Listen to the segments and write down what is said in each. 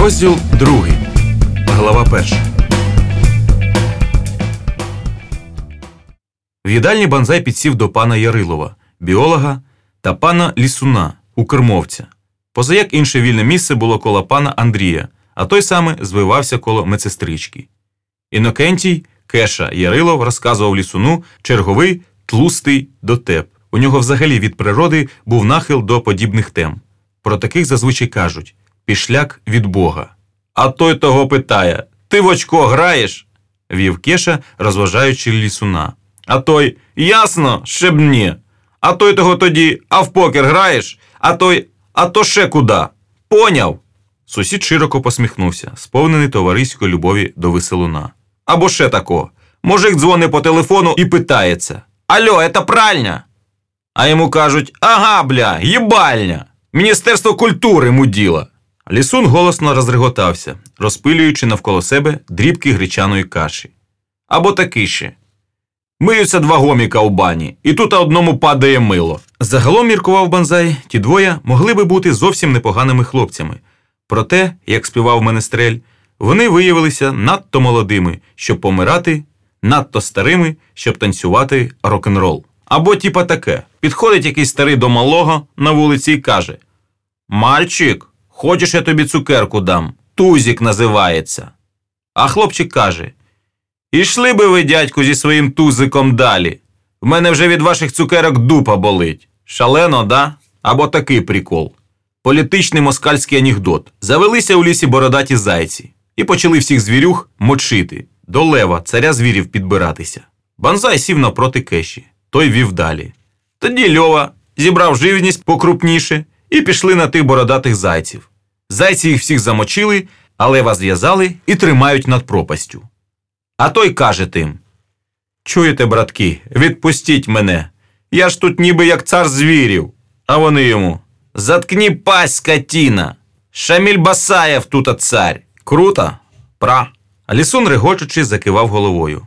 Розділ другий. Глава перша. В їдальні Банзай підсів до пана Ярилова, біолога та пана Лісуна, укрмовця. Позаяк інше вільне місце було коло пана Андрія, а той саме звивався коло медсестрички. Інокентій Кеша Ярилов розказував лісуну черговий тлустий дотеп. У нього взагалі від природи був нахил до подібних тем. Про таких зазвичай кажуть пішляк від Бога. А той того питає Ти в очко граєш? вів Кеша, розважаючи лісуна. А той ясно, ще б ні. А той того тоді, а в покер граєш, а той, а то ще куди? Поняв? Сусід широко посміхнувся, сповнений товариської любові до веселуна. Або ще тако. Мужик дзвонить по телефону і питається: Алло, это пральня? А йому кажуть: ага, бля, їбальня. Міністерство культури муділа. Лісун голосно розреготався, розпилюючи навколо себе дрібки гречаної каші. Або таки ще. Миються два гоміка у бані, і тут одному падає мило. Загалом міркував Банзай, ті двоє могли би бути зовсім непоганими хлопцями. Проте, як співав Менестрель, вони виявилися надто молодими, щоб помирати, надто старими, щоб танцювати рок-н-рол. Або типа таке: підходить якийсь старий до малого на вулиці і каже: Мальчик, хочеш я тобі цукерку дам? Тузік називається. А хлопчик каже: Ішли би ви, дядьку, зі своїм тузиком далі. В мене вже від ваших цукерок дупа болить. Шалено, да? Або такий прикол. Політичний москальський анекдот. Завелися у лісі бородаті зайці і почали всіх звірюх мочити, до лева, царя звірів підбиратися. Банзай сів навпроти кеші, той вів далі. Тоді Льова зібрав живність покрупніше і пішли на тих бородатих зайців. Зайці їх всіх замочили, а лева зв'язали і тримають над пропастю. А той каже тим: Чуєте, братки, відпустіть мене. Я ж тут ніби як цар звірів. А вони йому. Заткні пасть, скотіна. Шаміль Басаєв тут царь. Круто? Пра. Лісун, регочучи, закивав головою.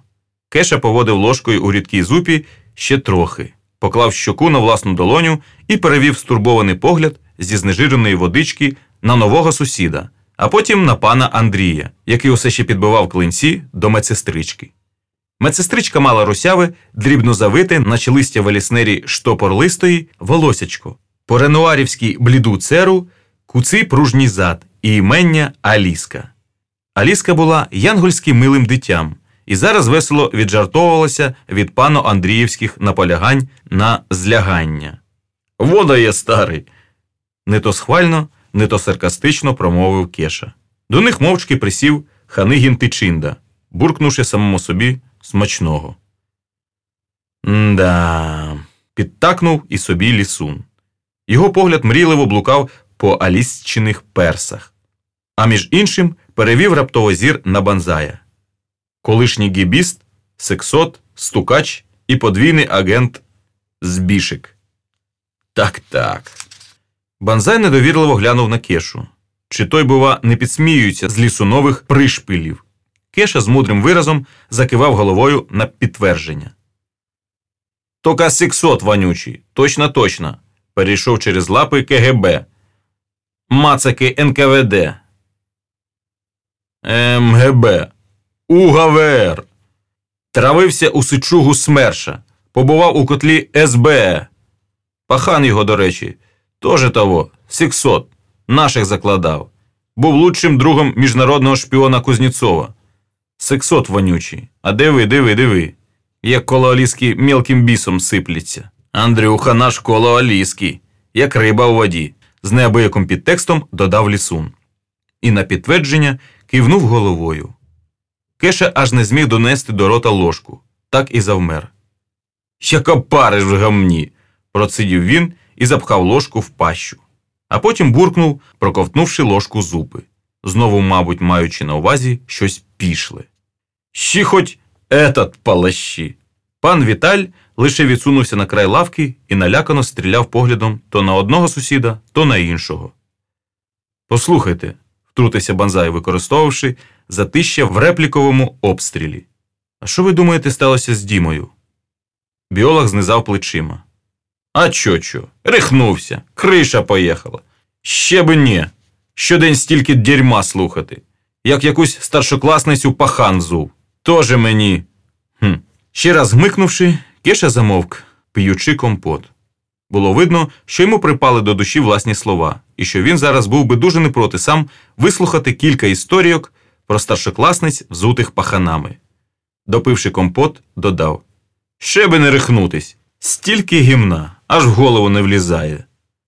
Кеша поводив ложкою у рідкій зупі ще трохи, поклав щоку на власну долоню і перевів стурбований погляд зі знежиреної водички на нового сусіда, а потім на пана Андрія, який усе ще підбивав клинці до медсестрички. Медсестричка мала русяве, дрібно завите на чолистя веліснері штопорлистої волосячко, по ренуарівській бліду церу, куций пружній зад і імення Аліска. Аліска була янгольським милим дитям і зараз весело віджартовувалася від пано Андріївських наполягань на злягання. Вода є старий. Не то схвально, не то саркастично промовив Кеша. До них мовчки присів Ханигін Тичинда, буркнувши самому собі смачного. Да, підтакнув і собі лісун. Його погляд мрійливо блукав по алісчиних персах, а між іншим перевів раптово зір на банзая. Колишній гібіст, сексот, стукач і подвійний агент Збішик. Так, так. Банзай недовірливо глянув на кешу. Чи той, бува, не підсміюється з лісунових пришпилів. Кеша з мудрим виразом закивав головою на підтвердження. Тока сексот вонючий, точно точно. Перейшов через лапи КГБ. Мацаки НКВД. МГБ. УГВР. Травився у сичугу СМЕРШа. Побував у котлі СБ. Пахан його, до речі, теж того, сексот, наших закладав. Був лучшим другом міжнародного шпіона Кузнєцова. Сексот вонючий. А диви, диви, диви. Як коло Аліски мілким бісом сипляться. Андрюха наш коло Аліски, як риба у воді, з неабияким підтекстом додав лісун. І на підтвердження кивнув головою. Кеша аж не зміг донести до рота ложку, так і завмер. Яка париш в гамні, процидів він і запхав ложку в пащу, а потім буркнув, проковтнувши ложку зупи, знову, мабуть, маючи на увазі щось пішле. Щі хоч етат палащі. Пан Віталь лише відсунувся на край лавки і налякано стріляв поглядом то на одного сусіда, то на іншого. Послухайте, втрутився Банзай, використовувавши затища в репліковому обстрілі. А що ви думаєте сталося з Дімою? Біолог знизав плечима. А чо чо? Рихнувся, криша поїхала. Ще б ні. Щодень стільки дерьма слухати, як якусь старшокласницю пахан зув. Тоже мені. Хм. Ще раз гмикнувши, Кеша замовк, п'ючи компот. Було видно, що йому припали до душі власні слова, і що він зараз був би дуже не проти сам вислухати кілька історійок про старшокласниць, взутих паханами. Допивши компот, додав Ще би не рихнутись. Стільки гімна, аж в голову не влізає.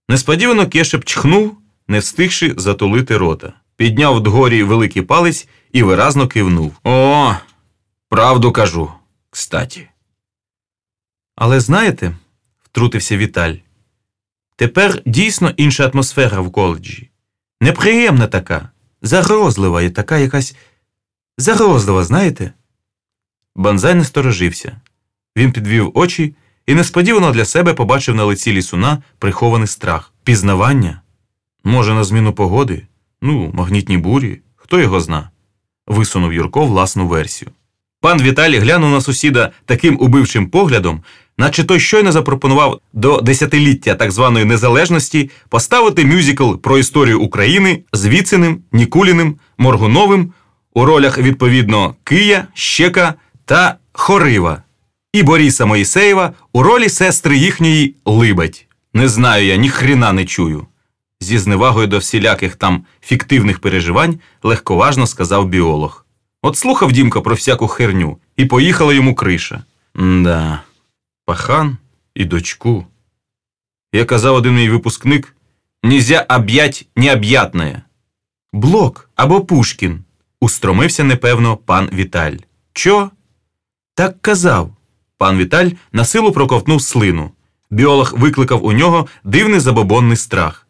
Несподівано Кешеп чхнув, не встигши затулити рота. Підняв дгорі великий палець і виразно кивнув. О, правду кажу, кстаті. Але знаєте, втрутився Віталь, тепер дійсно інша атмосфера в коледжі. Неприємна така, загрозлива і така якась загрозлива, знаєте? Банзай не сторожився. Він підвів очі і несподівано для себе побачив на лиці лісуна прихований страх, пізнавання. Може, на зміну погоди? Ну, магнітні бурі, хто його зна? висунув Юрко власну версію. Пан Віталій глянув на сусіда таким убивчим поглядом, наче той щойно запропонував до десятиліття так званої незалежності поставити мюзикл про історію України з Віциним, Нікуліним, Моргуновим у ролях відповідно Кия, Щека та Хорива і Боріса Моїсеєва у ролі сестри їхньої Либедь. Не знаю я, ні хріна не чую. Зі зневагою до всіляких там фіктивних переживань легковажно сказав біолог. От слухав Дімка про всяку херню, і поїхала йому криша. Да, пахан і дочку. Я казав один мій випускник: нельзя об'ять необ'ятне. Блок або Пушкін, устромився непевно пан Віталь. Чо? Так казав. Пан Віталь на силу проковтнув слину. Біолог викликав у нього дивний забобонний страх.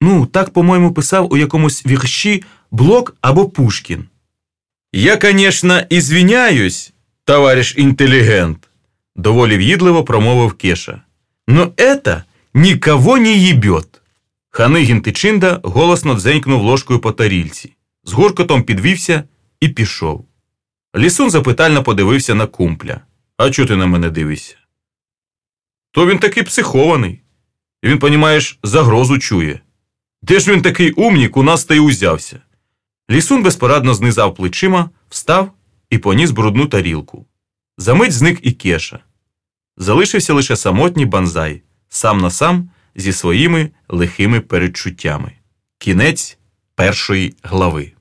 Ну, так, по-моєму, писав у якомусь вірші Блок або Пушкін. Я, конечно, извиняюсь, товариш інтелігент, доволі в'їдливо промовив Кеша. Но это никого не їбет. Ханыгін Тичинда голосно дзенькнув ложкою по тарільці, з гуркотом підвівся і пішов. Лісун запитально подивився на кумпля. А чого ти на мене дивишся? То він такий психований. Він, понімаєш, загрозу чує. Де ж він такий умнік у нас та й узявся? Лісун безпорадно знизав плечима, встав і поніс брудну тарілку. Замить зник і кеша. Залишився лише самотній банзай, сам на сам зі своїми лихими передчуттями. Кінець першої глави.